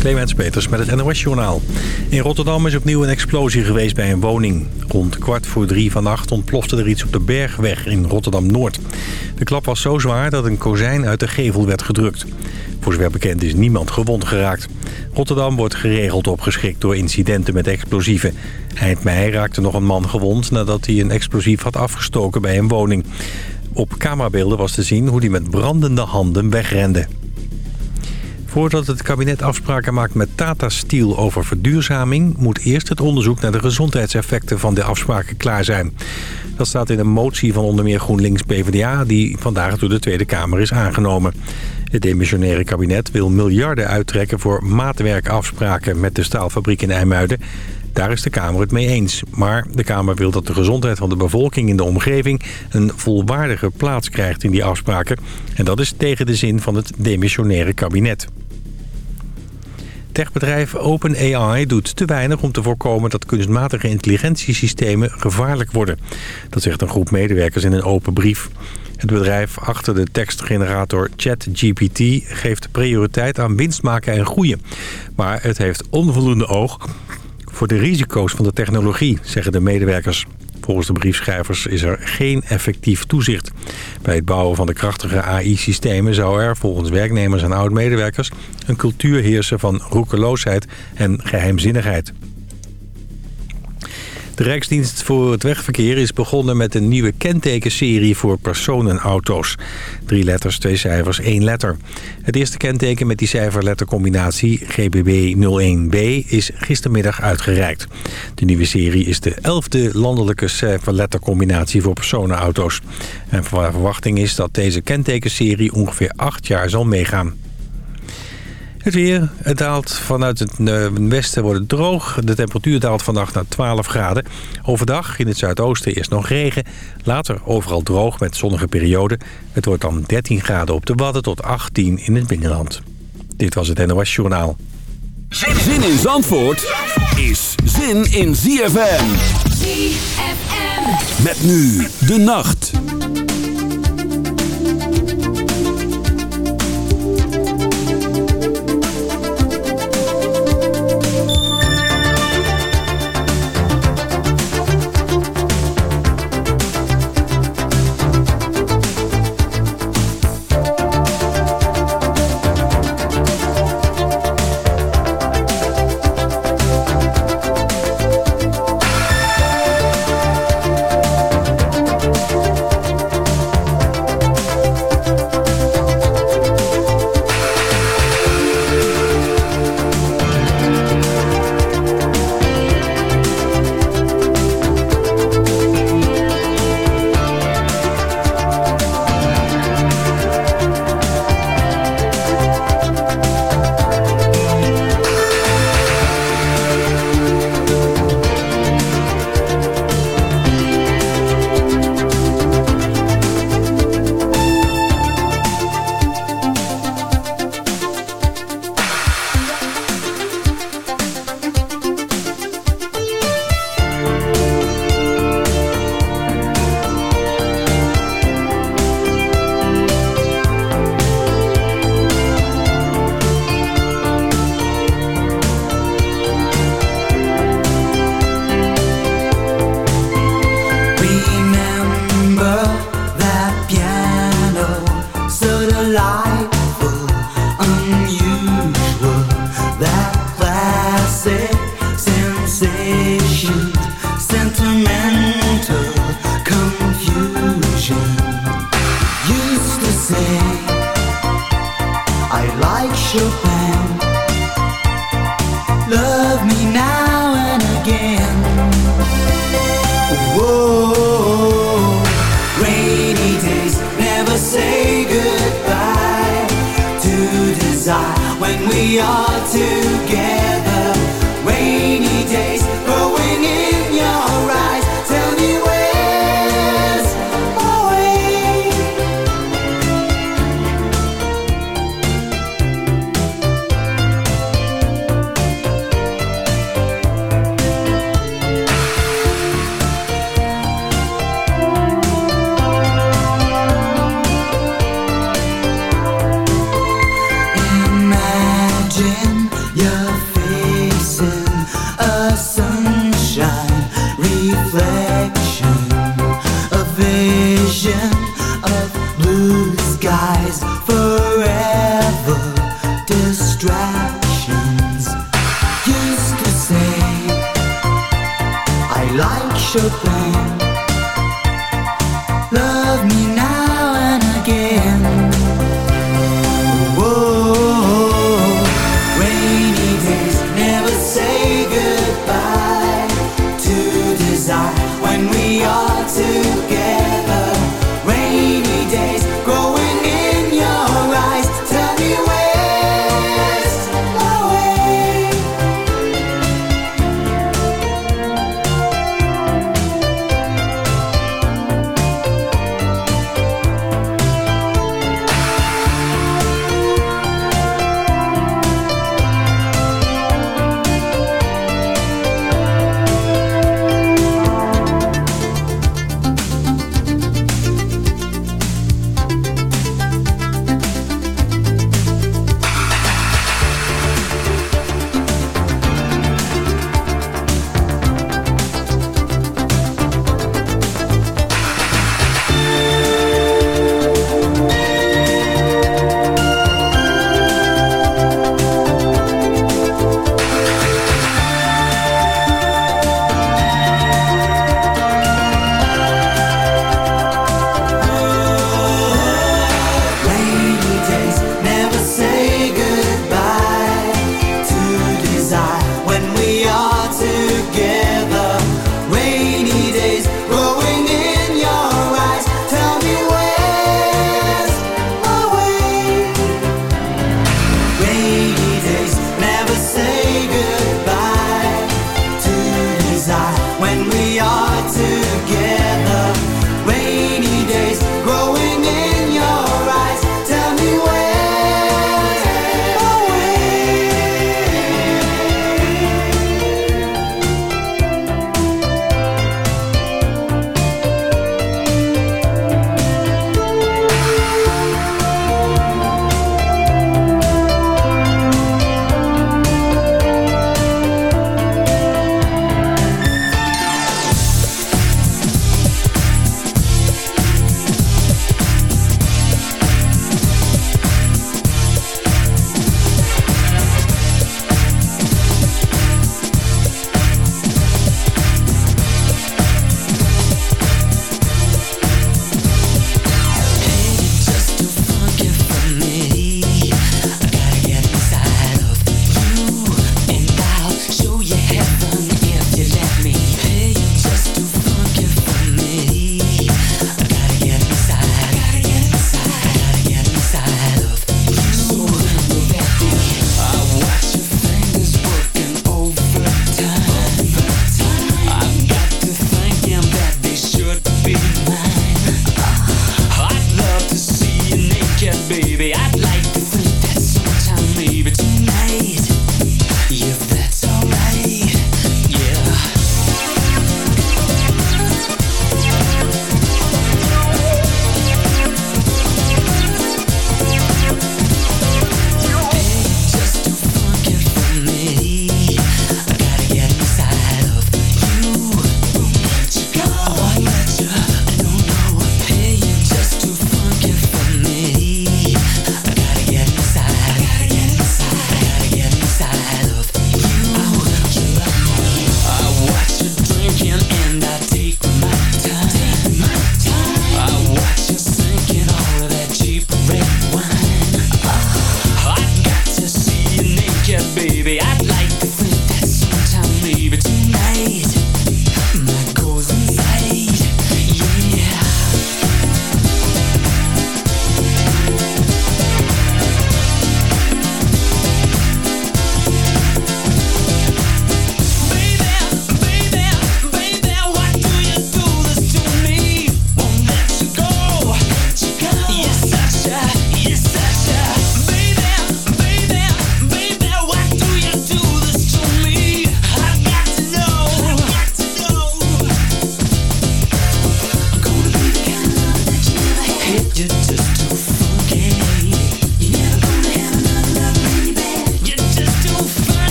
Clemens Peters met het NOS-journaal. In Rotterdam is opnieuw een explosie geweest bij een woning. Rond kwart voor drie vannacht ontplofte er iets op de Bergweg in Rotterdam-Noord. De klap was zo zwaar dat een kozijn uit de gevel werd gedrukt. Voor zover bekend is niemand gewond geraakt. Rotterdam wordt geregeld opgeschikt door incidenten met explosieven. Eind mei raakte nog een man gewond nadat hij een explosief had afgestoken bij een woning. Op camerabeelden was te zien hoe hij met brandende handen wegrende. Voordat het kabinet afspraken maakt met Tata Steel over verduurzaming... moet eerst het onderzoek naar de gezondheidseffecten van de afspraken klaar zijn. Dat staat in een motie van onder meer GroenLinks-PVDA... die vandaag door de Tweede Kamer is aangenomen. Het demissionaire kabinet wil miljarden uittrekken voor maatwerkafspraken... met de staalfabriek in IJmuiden. Daar is de Kamer het mee eens. Maar de Kamer wil dat de gezondheid van de bevolking in de omgeving... een volwaardige plaats krijgt in die afspraken. En dat is tegen de zin van het demissionaire kabinet. Techbedrijf OpenAI doet te weinig om te voorkomen dat kunstmatige intelligentiesystemen gevaarlijk worden. Dat zegt een groep medewerkers in een open brief. Het bedrijf achter de tekstgenerator ChatGPT geeft prioriteit aan winst maken en groeien. Maar het heeft onvoldoende oog voor de risico's van de technologie, zeggen de medewerkers. Volgens de briefschrijvers is er geen effectief toezicht. Bij het bouwen van de krachtige AI-systemen zou er, volgens werknemers en oud-medewerkers... een cultuur heersen van roekeloosheid en geheimzinnigheid. De Rijksdienst voor het Wegverkeer is begonnen met een nieuwe kentekenserie voor personenauto's. Drie letters, twee cijfers, één letter. Het eerste kenteken met die cijfer-lettercombinatie GBB 01B is gistermiddag uitgereikt. De nieuwe serie is de elfde landelijke cijfer-lettercombinatie voor personenauto's. En verwachting is dat deze kentekenserie ongeveer acht jaar zal meegaan. Het weer, het daalt vanuit het eh, westen wordt het droog. De temperatuur daalt vannacht naar 12 graden. Overdag in het zuidoosten eerst nog regen. Later overal droog met zonnige perioden. Het wordt dan 13 graden op de Wadden tot 18 in het binnenland. Dit was het NOS Journaal. Zin in Zandvoort is zin in ZFM. ZFM. Met nu de nacht.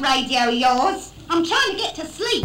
Radio yours. I'm trying to get to sleep.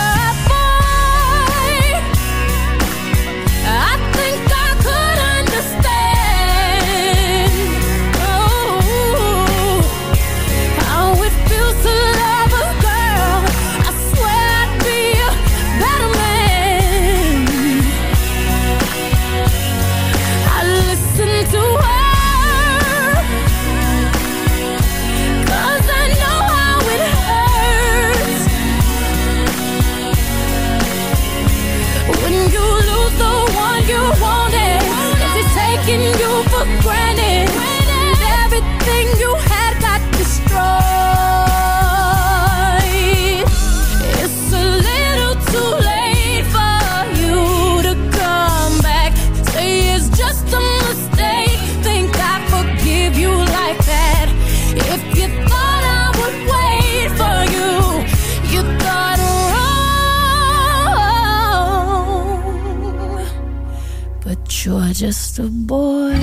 just a boy.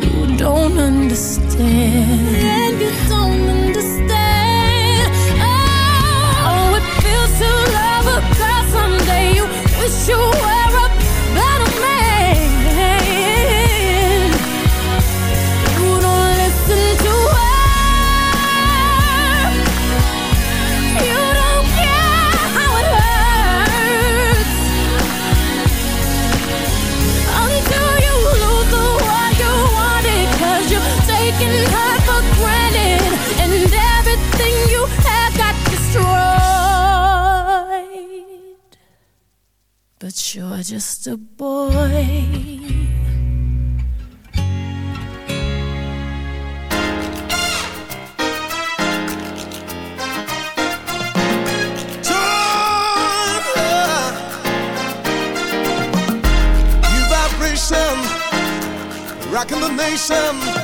You don't understand. And you don't are just a boy. rocking the nation.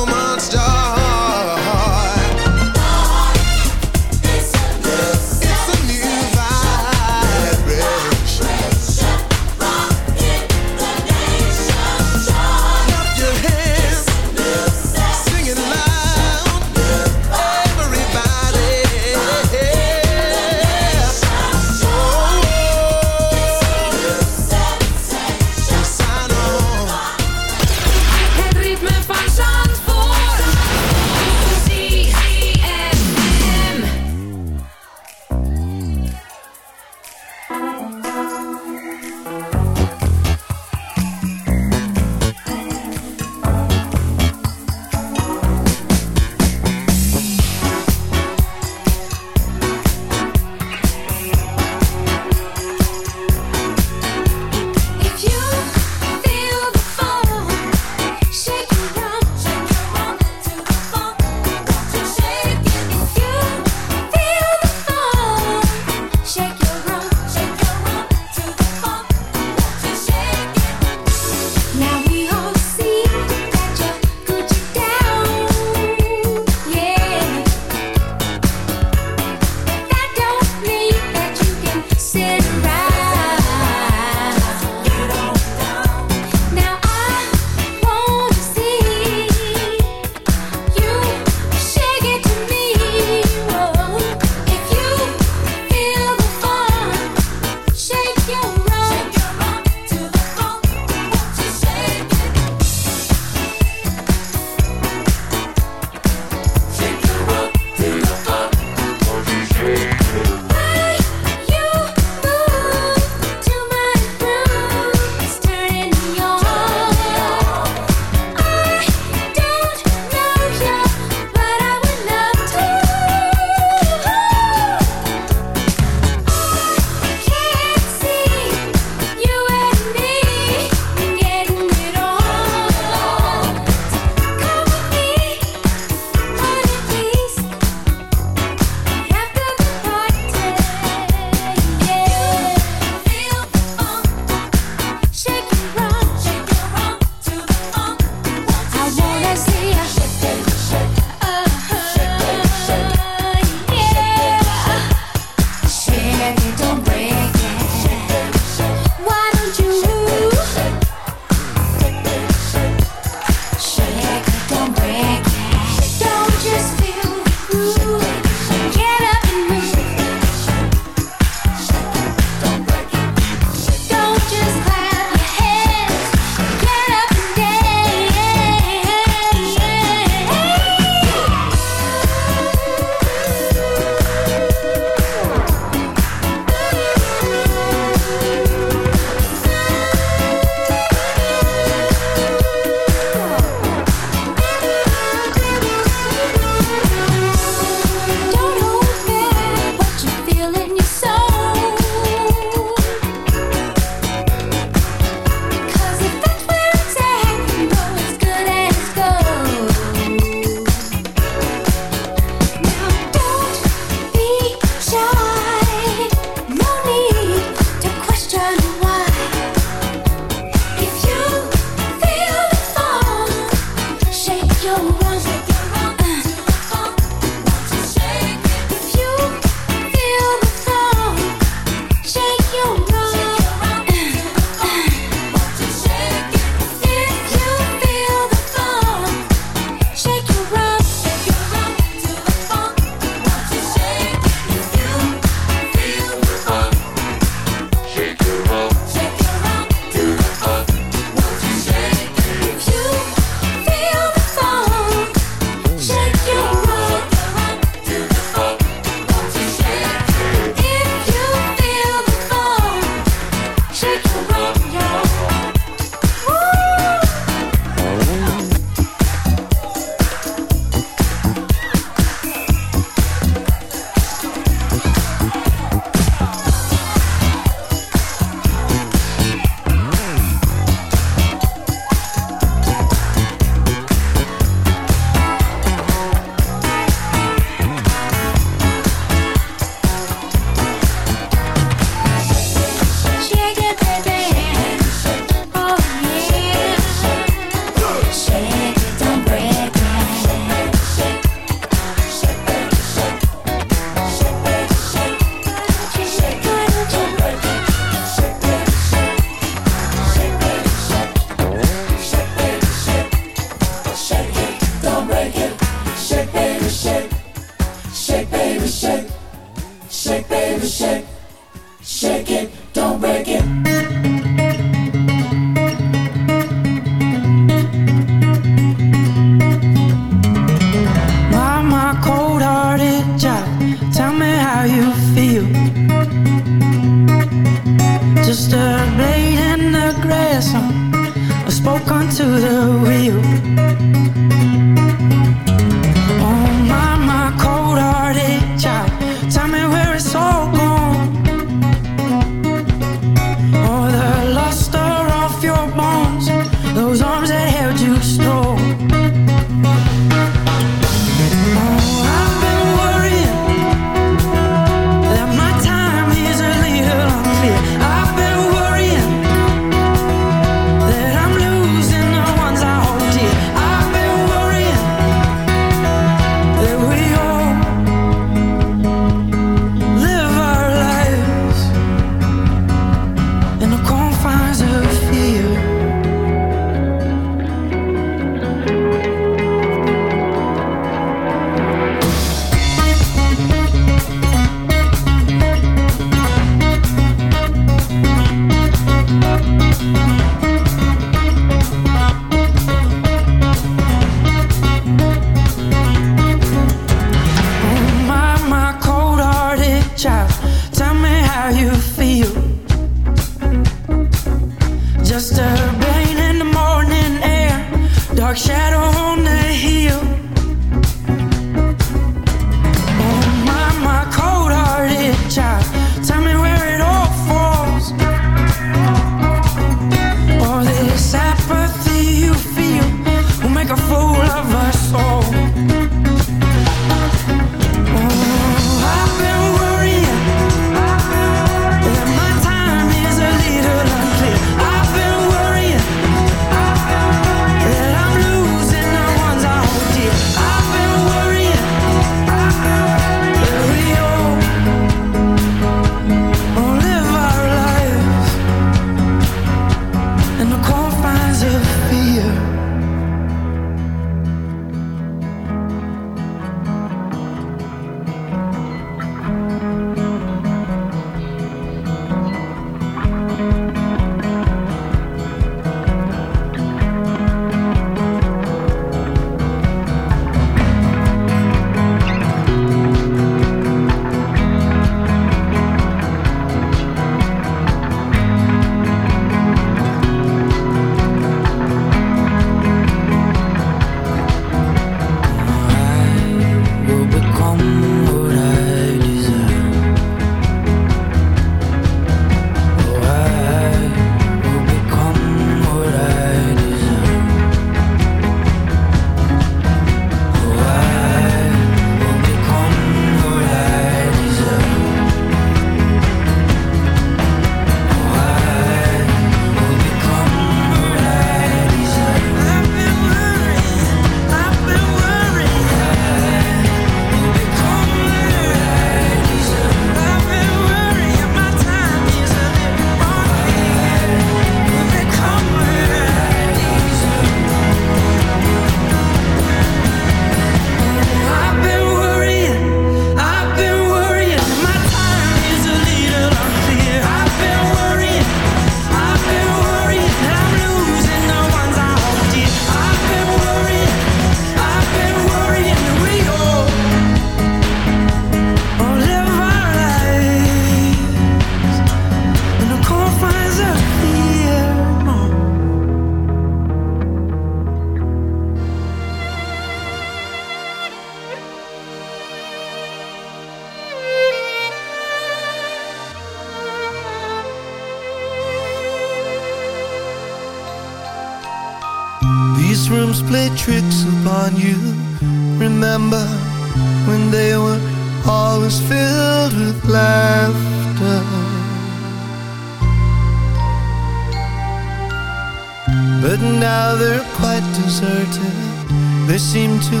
To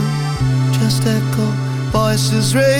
just echo voices raised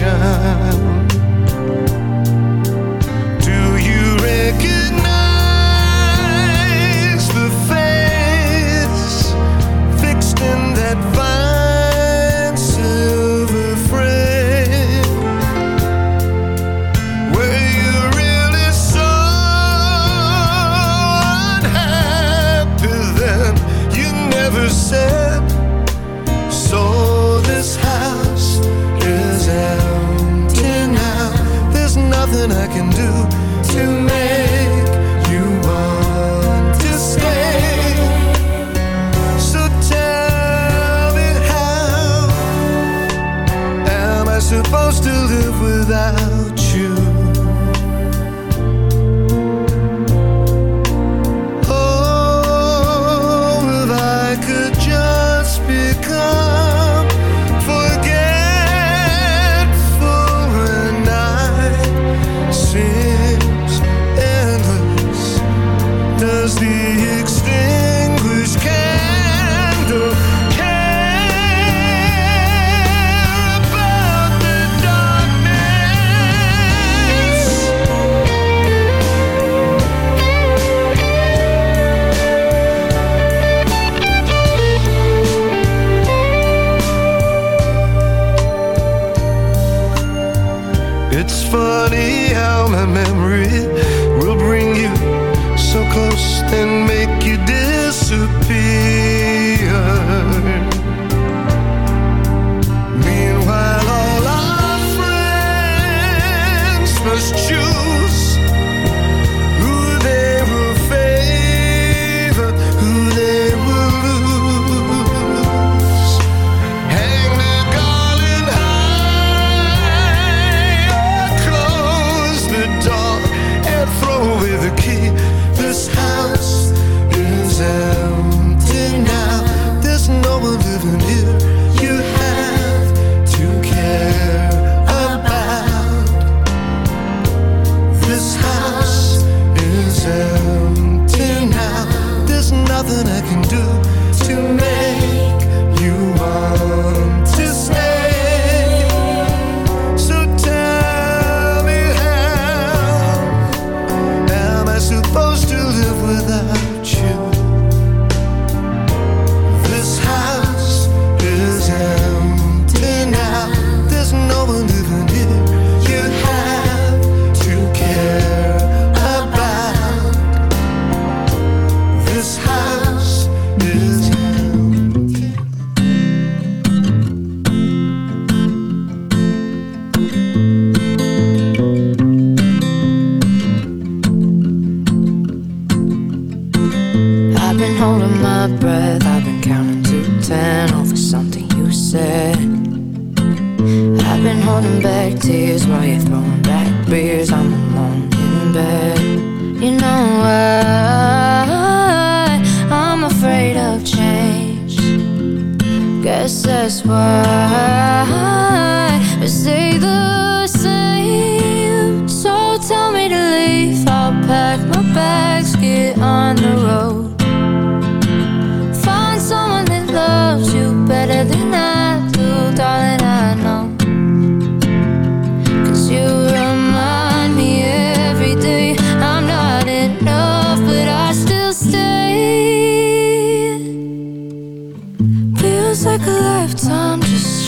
Do Holding back tears while you're throwing back beers. I'm alone in bed. You know why I'm afraid of change. Guess that's why we stay the same. So tell me to leave. I'll pack my bags, get on the road.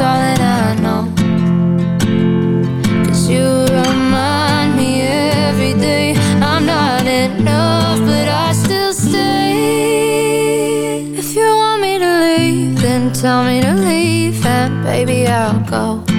Do, darling. I know. Cause you remind me every day I'm not enough, but I still stay. If you want me to leave, then tell me to leave, and baby, I'll go.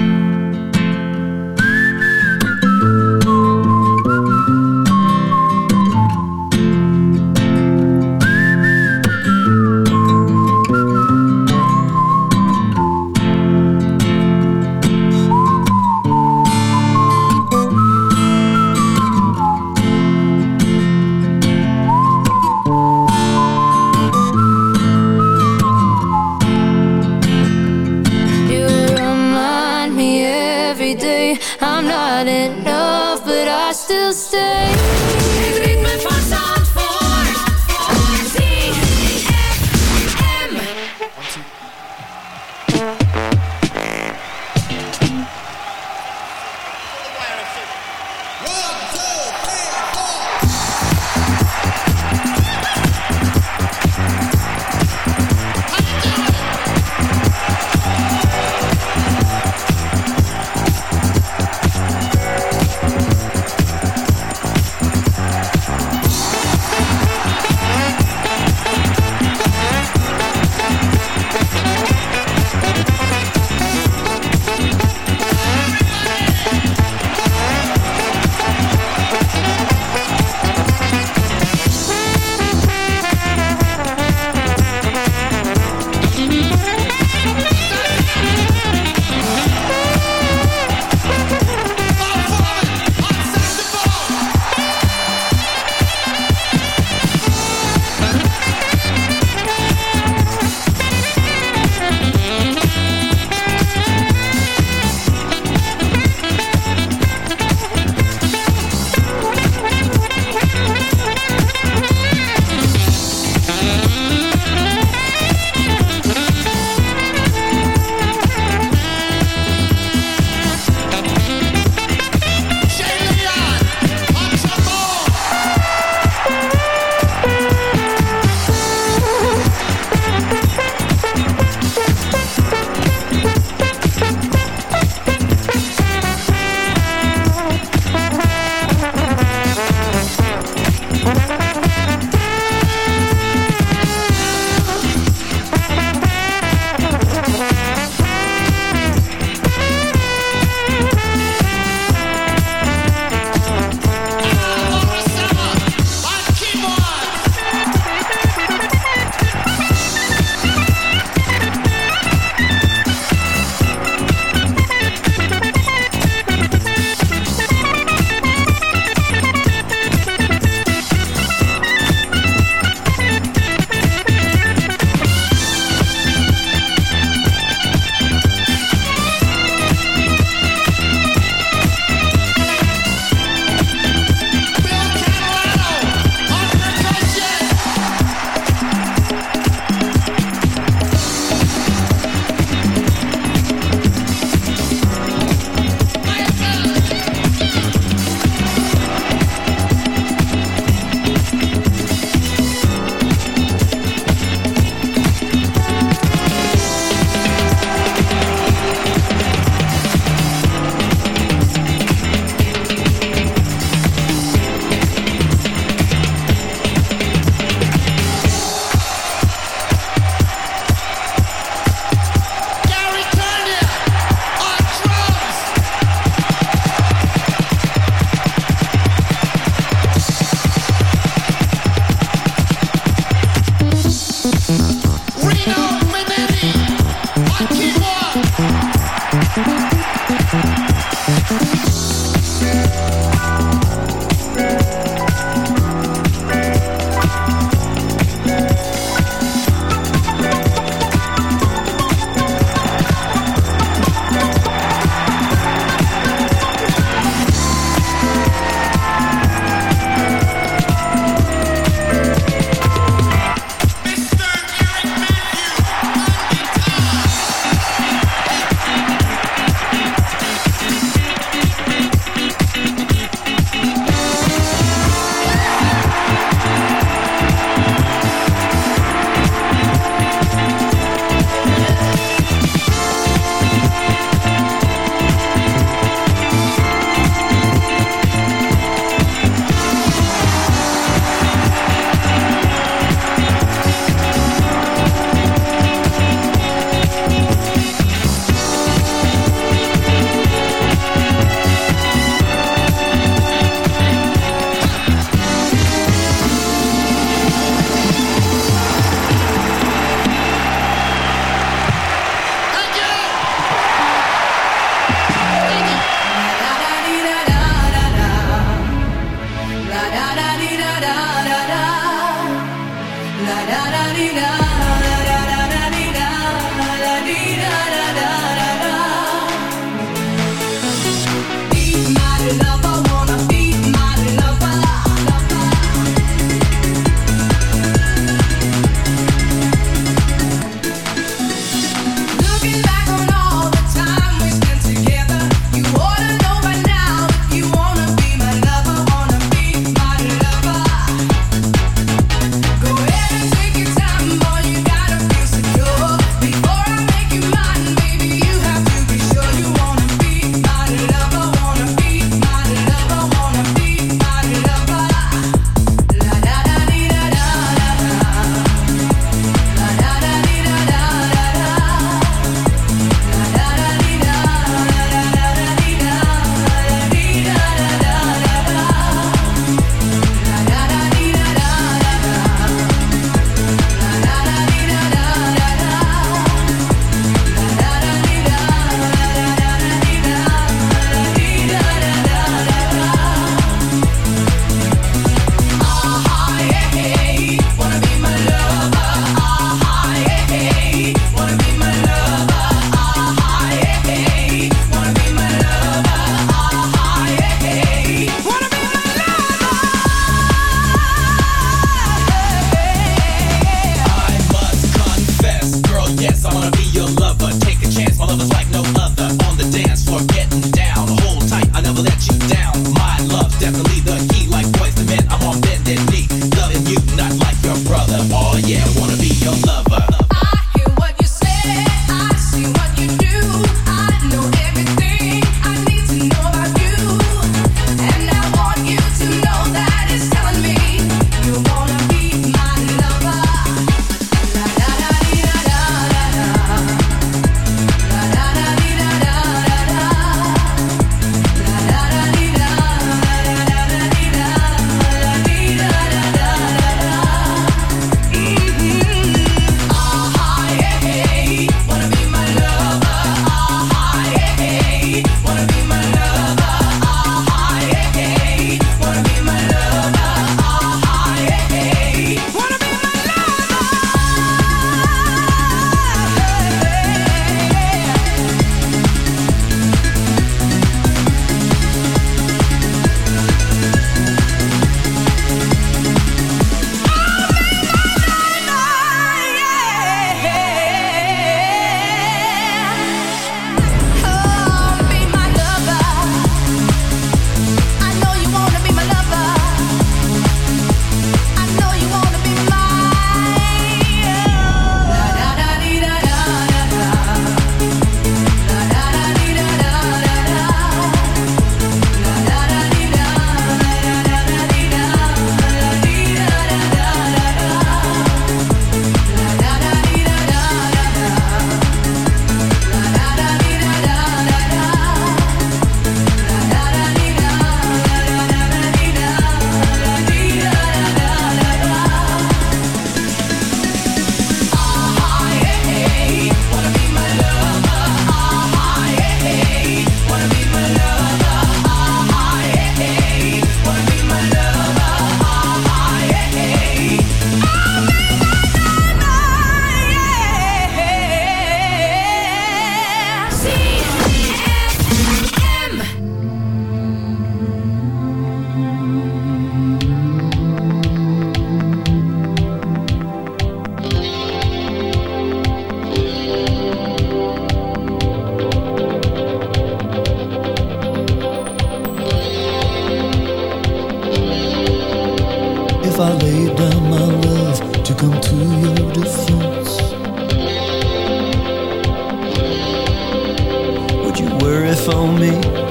Phone me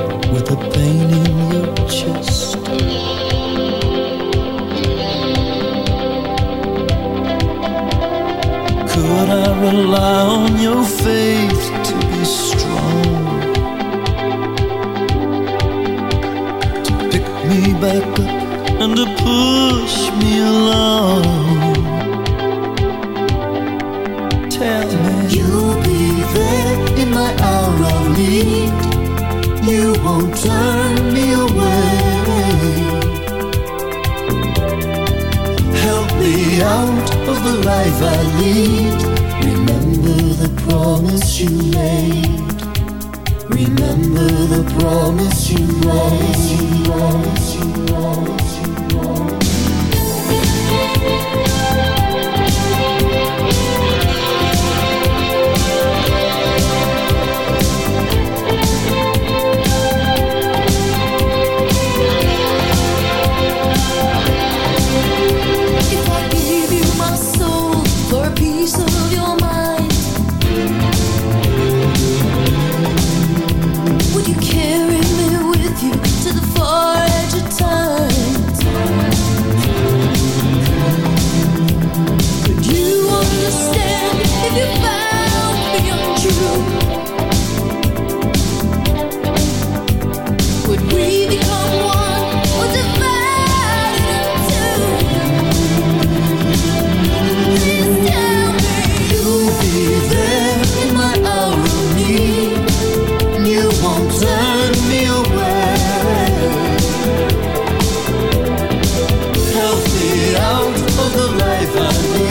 blijven.